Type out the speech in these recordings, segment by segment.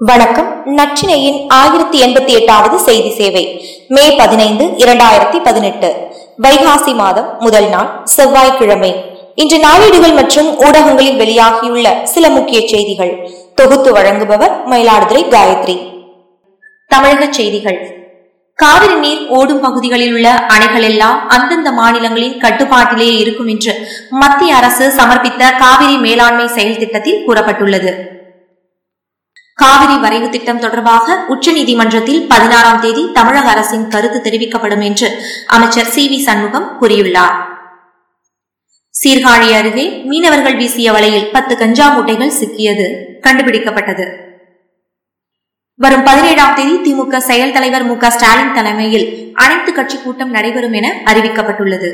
வணக்கம். நச்சினையின் ஆயிரத்தி எண்பத்தி எட்டாவது செய்தி சேவை. மே பதினைந்து இரண்டாயிரத்தி பதினெட்டு. வைகாசி மாதம் முதல் நாள் செவ்வாய்க்கிழமை. இன்று நாளேடுகள் மற்றும் ஊடகங்களில் வெளியாகியுள்ள சில முக்கிய செய்திகள். தொகுத்து வழங்குபவர் மயிலாடுதுறை காயத்ரி. தமிழக செய்திகள். காவிரி நீர் ஓடும் பகுதிகளில் உள்ள அணைகள் எல்லாம் அந்தந்த மாநிலங்களின் கட்டுப்பாட்டிலேயே இருக்கும் என்று மத்திய அரசு சமர்ப்பித்த காவிரி மேலாண்மை செயல் திட்டத்தில் கூறப்பட்டுள்ளது. காவிரி வரைவு திட்டம் தொடர்பாக உச்சநீதிமன்றத்தில் பதினாறாம் தேதி தமிழக அரசின் கருத்து தெரிவிக்கப்படும் என்று அமைச்சர் சி வி சண்முகம் கூறியுள்ளார். சீர்காழி அருகே மீனவர்கள் வீசிய வலையில் பத்து கஞ்சா மூட்டைகள் சிக்கியது கண்டுபிடிக்கப்பட்டது. வரும் பதினேழாம் தேதி திமுக செயல் தலைவர் மு ஸ்டாலின் தலைமையில் அனைத்து கட்சி கூட்டம் நடைபெறும் என அறிவிக்கப்பட்டுள்ளது.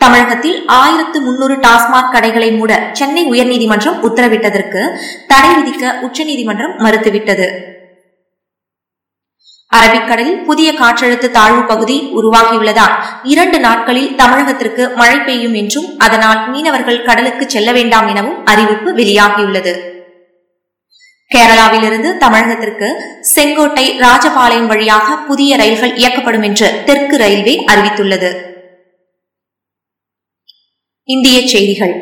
தமிழகத்தில் ஆயிரத்து முன்னூறு டாஸ்மாக் கடைகளை மூட சென்னை உயர்நீதிமன்றம் உத்தரவிட்டதற்கு தடை விதிக்க உச்சநீதிமன்றம் மறுத்துவிட்டது. அரபிக்கடலில் புதிய காற்றழுத்த தாழ்வு பகுதி உருவாகியுள்ளதால் இரண்டு நாட்களில் தமிழகத்திற்கு மழை பெய்யும் என்றும் அதனால் மீனவர்கள் கடலுக்கு செல்ல வேண்டாம் எனவும் அறிவிப்பு வெளியாகியுள்ளது. கேரளாவிலிருந்து தமிழகத்திற்கு செங்கோட்டை ராஜபாளையம் வழியாக புதிய ரயில்கள் இயக்கப்படும் என்று தெற்கு ரயில்வே அறிவித்துள்ளது. இந்திய செய்திகள்.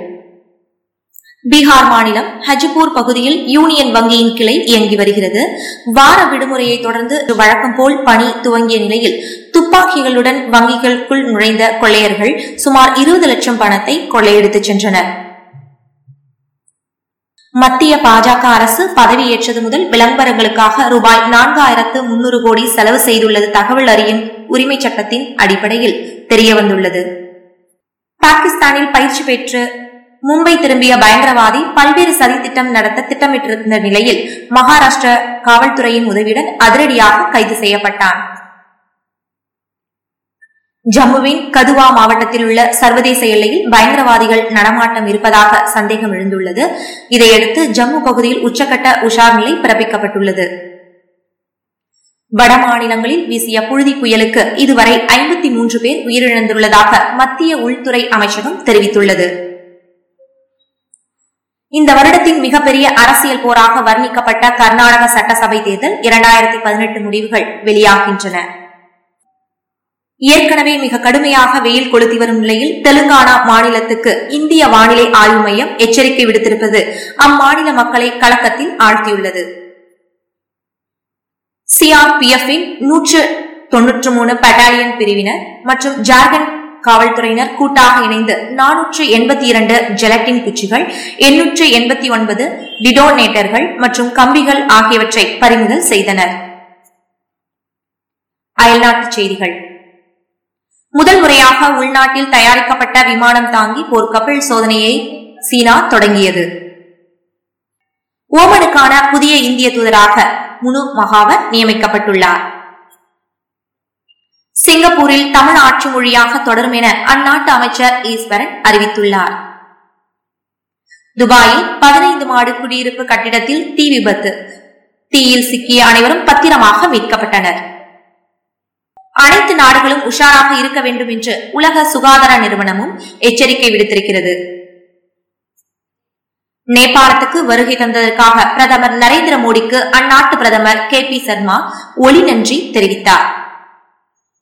பீகார் மாநிலம் ஹஜிபூர் பகுதியில் யூனியன் வங்கியின் கிளை இயங்கி வருகிறது. வார விடுமுறையை தொடர்ந்து வழக்கம் போல் பணி துவங்கிய நிலையில் துப்பாக்கிகளுடன் வங்கிகளுக்குள் நுழைந்த கொள்ளையர்கள் சுமார் இருபது லட்சம் பணத்தை கொள்ளையடித்துச் சென்றனர். மத்திய பாஜக அரசு பதவியேற்றது முதல் விளம்பரங்களுக்காக ரூபாய் நான்காயிரத்து முன்னூறு கோடி செலவு செய்துள்ளது தகவல் அறியும் உரிமை சட்டத்தின் அடிப்படையில் தெரியவந்துள்ளது. பாகிஸ்தானில் பயிற்சி பெற்று மும்பை திரும்பிய பயங்கரவாதி பல்வேறு சதி திட்டம் நடத்த திட்டமிட்டிருந்த நிலையில் மகாராஷ்டிர காவல்துறையின் உதவியுடன் அதிரடியாக கைது செய்யப்பட்டான். ஜம்முவின் கதுவா மாவட்டத்தில் உள்ள சர்வதேச எல்லையில் பயங்கரவாதிகள் நடமாட்டம் இருப்பதாக சந்தேகம் எழுந்துள்ளது. இதையடுத்து ஜம்மு பகுதியில் உச்சக்கட்ட உஷார் நிலை பிறப்பிக்கப்பட்டுள்ளது. வட மாநிலங்களில் வீசிய புழுதி புயலுக்கு இதுவரை ஐம்பத்தி மூன்று பேர் உயிரிழந்துள்ளதாக மத்திய உள்துறை அமைச்சகம் தெரிவித்துள்ளது. இந்த வருடத்தின் மிகப்பெரிய அரசியல் போராக வர்ணிக்கப்பட்ட கர்நாடக சட்டசபை தேர்தல் இரண்டாயிரத்தி பதினெட்டு முடிவுகள் வெளியாகின்றன. ஏற்கனவே மிக கடுமையாக வெயில் கொளுத்தி வரும் நிலையில் தெலுங்கானா மாநிலத்துக்கு இந்திய வானிலை ஆய்வு மையம் எச்சரிக்கை விடுத்திருப்பது அம்மாநில மக்களை கலக்கத்தில் ஆழ்த்தியுள்ளது. சிஆர்பிஎஃபின் நூற்று தொன்னூற்று மூணு பட்டாலியன் பிரிவினர் மற்றும் ஜார்க்கண்ட் காவல்துறையினர் கூட்டாக இணைந்து நானூற்று எண்பத்தி இரண்டு ஜெலட்டின் குச்சிகள் எண்ணூற்று எண்பத்தி ஒன்பது டிடோனேட்டர்கள் மற்றும் கம்பிகள் ஆகியவற்றை பறிமுதல் செய்தனர். அயல்நாட்டுச் செய்திகள். முதல் முறையாக உள்நாட்டில் தயாரிக்கப்பட்ட விமானம் தாங்கி போர் கப்பல் சோதனையை சீனா தொடங்கியது. ஓமனுக்கான புதிய இந்திய தூதராக முனு மகாவர் நியமிக்கப்பட்டுள்ளார். சிங்கப்பூரில் தமிழ் ஆட்சி மொழியாக தொடரும் என அந்நாட்டு அமைச்சர் ஈஸ்வரன் அறிவித்துள்ளார். துபாயில் பதினைந்து மாடு குடியிருப்பு கட்டிடத்தில் தீ விபத்து. தீயில் சிக்கிய அனைவரும் பத்திரமாக மீட்கப்பட்டனர். அனைத்து நாடுகளும் உஷாராக இருக்க வேண்டும் என்று உலக சுகாதார நிறுவனமும் எச்சரிக்கை விடுத்திருக்கிறது. நேபாளத்துக்கு வருகை தந்ததற்காக பிரதமர் நரேந்திர மோடிக்கு அந்நாட்டு பிரதமர் கே பி சர்மா ஒளி நன்றி தெரிவித்தார்.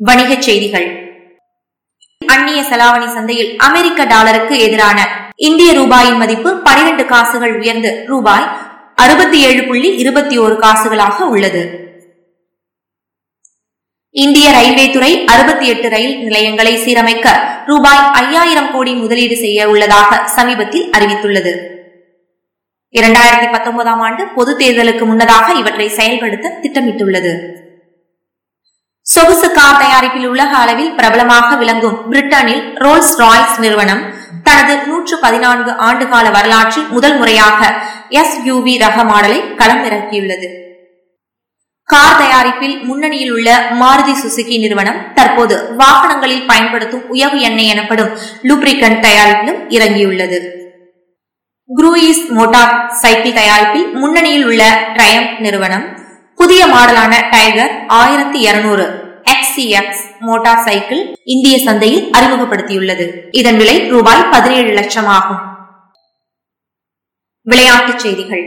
வணிகச் செய்திகள். அந்நிய செலாவணி சந்தையில் அமெரிக்க டாலருக்கு எதிரான இந்திய ரூபாயின் மதிப்பு பனிரெண்டு காசுகள் உயர்ந்து ரூபாய் அறுபத்தி ஏழு புள்ளி இருபத்தி ஒரு காசுகளாக உள்ளது. இந்திய ரயில்வே துறை அறுபத்தி எட்டு ரயில் நிலையங்களை சீரமைக்க ரூபாய் ஐயாயிரம் கோடி முதலீடு செய்ய உள்ளதாக சமீபத்தில் அறிவித்துள்ளது. இரண்டாயிரத்தி பத்தொன்பதாம் ஆண்டு பொது தேர்தலுக்கு முன்னதாக இவற்றை செயல்படுத்த திட்டமிட்டுள்ளது. சொகுசு கார் தயாரிப்பில் உலக அளவில் பிரபலமாக விளங்கும் பிரிட்டனில் ரோல்ஸ் ராய்ஸ் நிறுவனம் தனது நூற்று பதினான்கு ஆண்டுகால வரலாற்றில் முதல் முறையாக எஸ்யூவி ரக மாடலை களமிறக்கியுள்ளது கார் தயாரிப்பில் முன்னணியில் உள்ள மாருதி சுசுகி நிறுவனம் தற்போது வாகனங்களில் பயன்படுத்தும் உயவு எண்ணெய் எனப்படும் லூப்ரிகன் தயாரிப்பிலும் இறங்கியுள்ளது. குரூயிஸ் மோட்டார் சைக்கிள் தயாரிப்பில் முன்னணியில் உள்ள ட்ரயம் நிறுவனம் புதிய மாடலான டைகர் ஆயிரத்தி இருநூறு எக்ஸ்சிஎக்ஸ் மோட்டார் சைக்கிள் இந்திய சந்தையில் அறிமுகப்படுத்தியுள்ளது. இதன் விலை ரூபாய் பதினேழு லட்சம் ஆகும் விளையாட்டுச் செய்திகள்.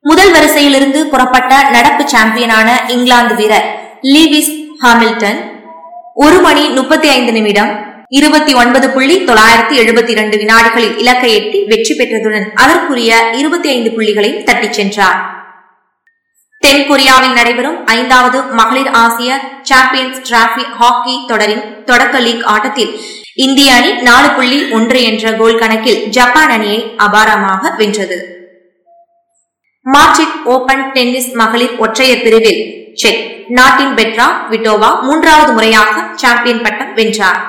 முதல் வரிசையிலிருந்து புறப்பட்ட நடப்பு சாம்பியனான இங்கிலாந்து வீரர் லீவிஸ் ஹாமில்டன் ஒரு மணி முப்பத்தி ஐந்து நிமிடம் இருபத்தி ஒன்பது புள்ளி தொள்ளாயிரத்தி எழுபத்தி இரண்டு வினாடிகளில் இலக்கை எட்டி வெற்றி பெற்றதுடன் அதற்குரிய இருபத்தி ஐந்து புள்ளிகளையும் தட்டிச் சென்றார். தென்கொரியாவில் நடைபெறும் ஐந்தாவது மகளிர் ஆசிய சாம்பியன்ஸ் டிராபி ஹாக்கி தொடரின் தொடக்க லீக் ஆட்டத்தில் இந்திய அணி நாலு புள்ளி ஒன்று என்ற கோல் கணக்கில் ஜப்பான் அணியை அபாரமாக வென்றது. மார்ச்சிக் ஓபன் டென்னிஸ் மகளிர் ஒற்றையர் பிரிவில் செக் நாட்டின் பெட்ரா விட்டோவா மூன்றாவது முறையாக சாம்பியன் பட்டம் வென்றார்.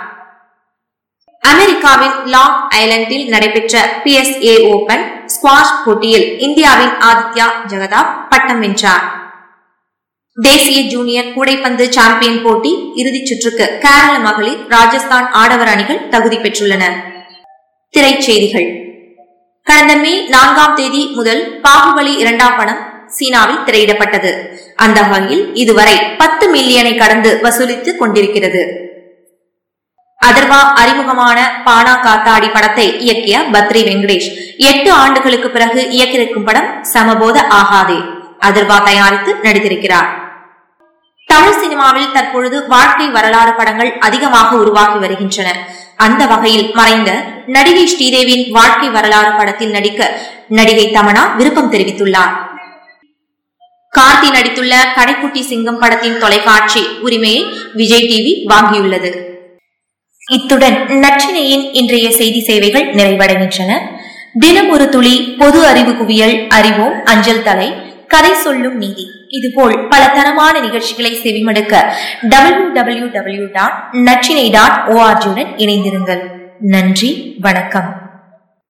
அமெரிக்காவின் லாங் ஐலண்டில் நடைபெற்ற P S A open squash போட்டியில் இந்தியாவின் ஆதித்யா ஜெகதாப் பட்டம் வென்றார். தேசிய ஜூனியர் கூடைப்பந்து சாம்பியன் போட்டி இறுதிச் சுற்றுக்கு கேரள மகளிர் ராஜஸ்தான் ஆடவர் அணிகள் தகுதி பெற்றுள்ளன. திரைச்செய்திகள். கடந்த மே நான்காம் தேதி முதல் பாகுபலி இரண்டாம் படம் சீனாவில் திரையிடப்பட்டது. அந்த வகையில் இதுவரை பத்து மில்லியனை கடந்து வசூலித்துக் கொண்டிருக்கிறது. அதர்வா அறிமுகமான பானா காத்தாடி படத்தை இயக்கிய பத்ரி வெங்கடேஷ். எட்டு ஆண்டுகளுக்கு பிறகு இயக்கியிருக்கும் படம் சமபோத ஆகாதே. அதர்வா தயாரித்து நடித்திருக்கிறார். தமிழ் சினிமாவில் தற்பொழுது வாழ்க்கை வரலாறு படங்கள் அதிகமாக உருவாகி வருகின்றன. அந்த வகையில் மறைந்த நடிகை ஸ்ரீதேவியின் வாழ்க்கை வரலாறு படத்தில் நடிக்க நடிகை தமனா விருப்பம் தெரிவித்துள்ளார். கார்த்தி நடித்துள்ள கடைக்குட்டி சிங்கம் படத்தின் தொலைக்காட்சி உரிமையை விஜய் டிவி வாங்கியுள்ளது. இத்துடன் நச்சினையின் இன்றைய செய்தி சேவைகள் நிறைவடைகின்றன. தினம் ஒரு துளி பொது அறிவு குவியல் அறிவோம் அஞ்சல் தலை கதை சொல்லும் நீதி. இதுபோல் பல தரமான நிகழ்ச்சிகளை செவிமடுக்க டபிள்யூ டபிள்யூ டபிள்யூ டாட் நச்சினை டாட் ஓஆர்ஜியுடன் இணைந்திருங்கள். நன்றி வணக்கம்.